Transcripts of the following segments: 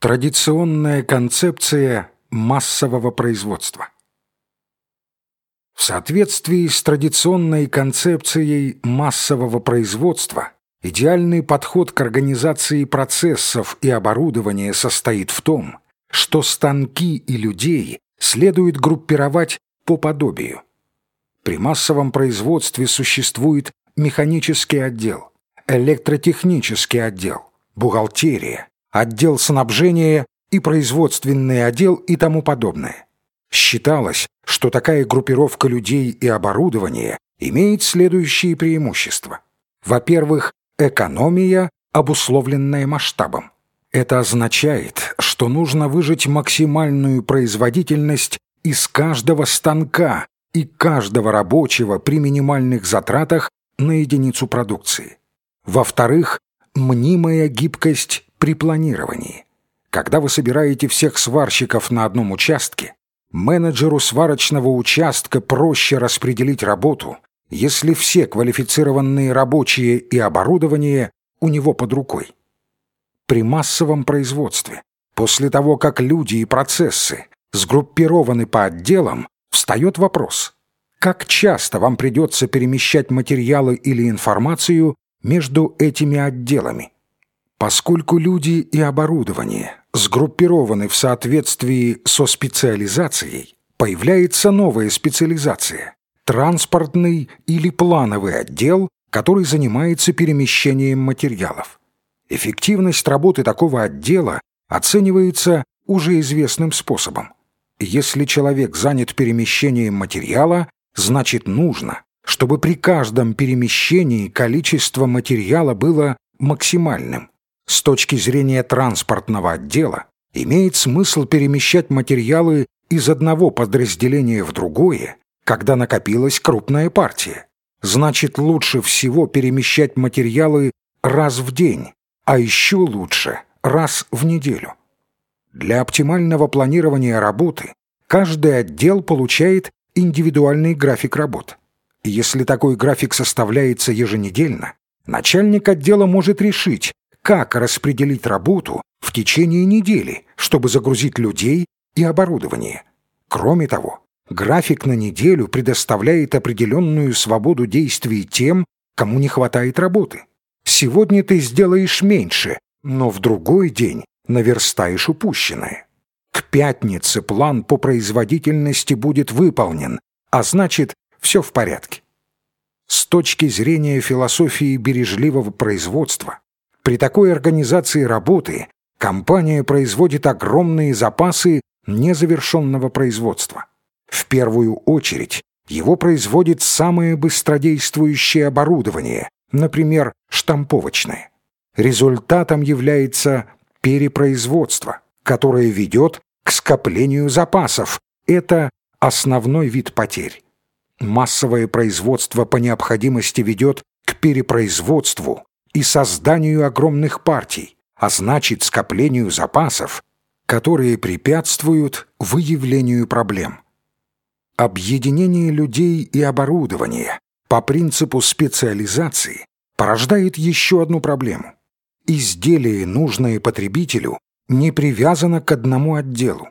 Традиционная концепция массового производства. В соответствии с традиционной концепцией массового производства идеальный подход к организации процессов и оборудования состоит в том, что станки и людей следует группировать по подобию. При массовом производстве существует механический отдел, электротехнический отдел, бухгалтерия, отдел снабжения и производственный отдел и тому подобное. Считалось, что такая группировка людей и оборудования имеет следующие преимущества. Во-первых, экономия, обусловленная масштабом. Это означает, что нужно выжать максимальную производительность из каждого станка и каждого рабочего при минимальных затратах на единицу продукции. Во-вторых, мнимая гибкость при планировании. Когда вы собираете всех сварщиков на одном участке, менеджеру сварочного участка проще распределить работу, если все квалифицированные рабочие и оборудование у него под рукой. При массовом производстве, после того, как люди и процессы сгруппированы по отделам, встает вопрос, как часто вам придется перемещать материалы или информацию между этими отделами. Поскольку люди и оборудование сгруппированы в соответствии со специализацией, появляется новая специализация – транспортный или плановый отдел, который занимается перемещением материалов. Эффективность работы такого отдела оценивается уже известным способом. Если человек занят перемещением материала, значит нужно, чтобы при каждом перемещении количество материала было максимальным. С точки зрения транспортного отдела имеет смысл перемещать материалы из одного подразделения в другое, когда накопилась крупная партия. Значит, лучше всего перемещать материалы раз в день, а еще лучше раз в неделю. Для оптимального планирования работы каждый отдел получает индивидуальный график работ. Если такой график составляется еженедельно, начальник отдела может решить, как распределить работу в течение недели, чтобы загрузить людей и оборудование. Кроме того, график на неделю предоставляет определенную свободу действий тем, кому не хватает работы. Сегодня ты сделаешь меньше, но в другой день наверстаешь упущенное. К пятнице план по производительности будет выполнен, а значит, все в порядке. С точки зрения философии бережливого производства, при такой организации работы компания производит огромные запасы незавершенного производства. В первую очередь его производит самое быстродействующее оборудование, например, штамповочное. Результатом является перепроизводство, которое ведет к скоплению запасов. Это основной вид потерь. Массовое производство по необходимости ведет к перепроизводству, и созданию огромных партий, а значит скоплению запасов, которые препятствуют выявлению проблем. Объединение людей и оборудования по принципу специализации порождает еще одну проблему. Изделие, нужное потребителю, не привязано к одному отделу.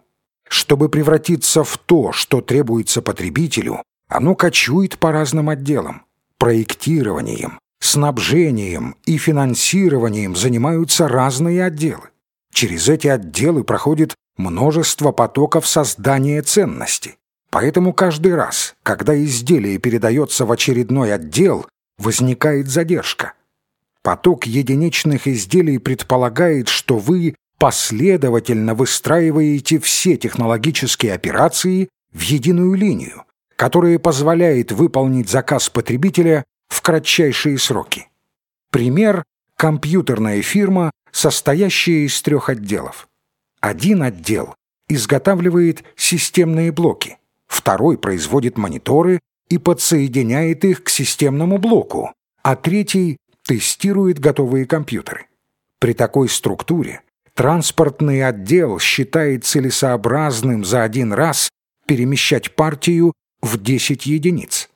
Чтобы превратиться в то, что требуется потребителю, оно кочует по разным отделам – проектированием, снабжением и финансированием занимаются разные отделы. Через эти отделы проходит множество потоков создания ценности. Поэтому каждый раз, когда изделие передается в очередной отдел, возникает задержка. Поток единичных изделий предполагает, что вы последовательно выстраиваете все технологические операции в единую линию, которая позволяет выполнить заказ потребителя в кратчайшие сроки. Пример – компьютерная фирма, состоящая из трех отделов. Один отдел изготавливает системные блоки, второй производит мониторы и подсоединяет их к системному блоку, а третий тестирует готовые компьютеры. При такой структуре транспортный отдел считает целесообразным за один раз перемещать партию в 10 единиц.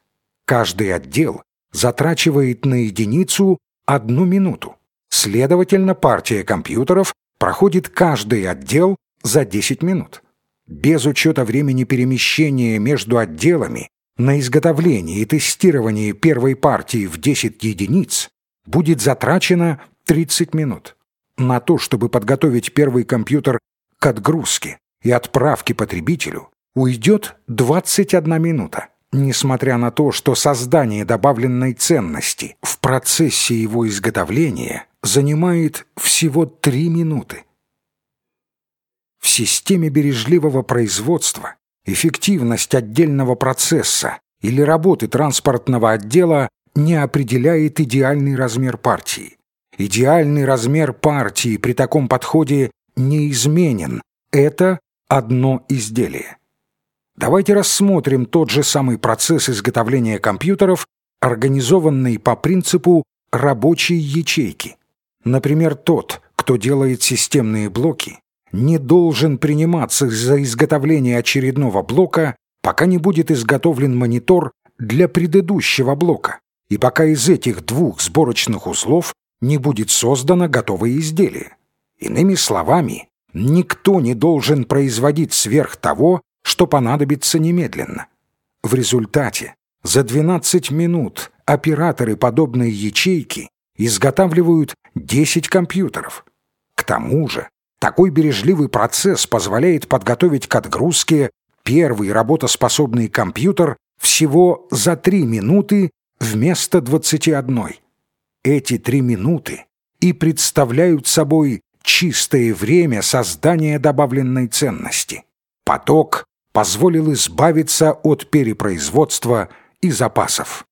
Каждый отдел затрачивает на единицу одну минуту. Следовательно, партия компьютеров проходит каждый отдел за 10 минут. Без учета времени перемещения между отделами на изготовление и тестирование первой партии в 10 единиц будет затрачено 30 минут. На то, чтобы подготовить первый компьютер к отгрузке и отправке потребителю, уйдет 21 минута, несмотря на то, что создание добавленной ценности в процессе его изготовления занимает всего 3 минуты. В системе бережливого производства эффективность отдельного процесса или работы транспортного отдела не определяет идеальный размер партии. Идеальный размер партии при таком подходе неизменен. Это одно изделие. Давайте рассмотрим тот же самый процесс изготовления компьютеров, организованный по принципу рабочей ячейки. Например, тот, кто делает системные блоки, не должен приниматься за изготовление очередного блока, пока не будет изготовлен монитор для предыдущего блока, и пока из этих двух сборочных узлов не будет создано готовое изделие. Иными словами, никто не должен производить сверх того, что понадобится немедленно. В результате за 12 минут операторы подобной ячейки изготавливают 10 компьютеров. К тому же такой бережливый процесс позволяет подготовить к отгрузке первый работоспособный компьютер всего за 3 минуты вместо 21. Эти 3 минуты и представляют собой чистое время создания добавленной ценности. Поток позволил избавиться от перепроизводства и запасов.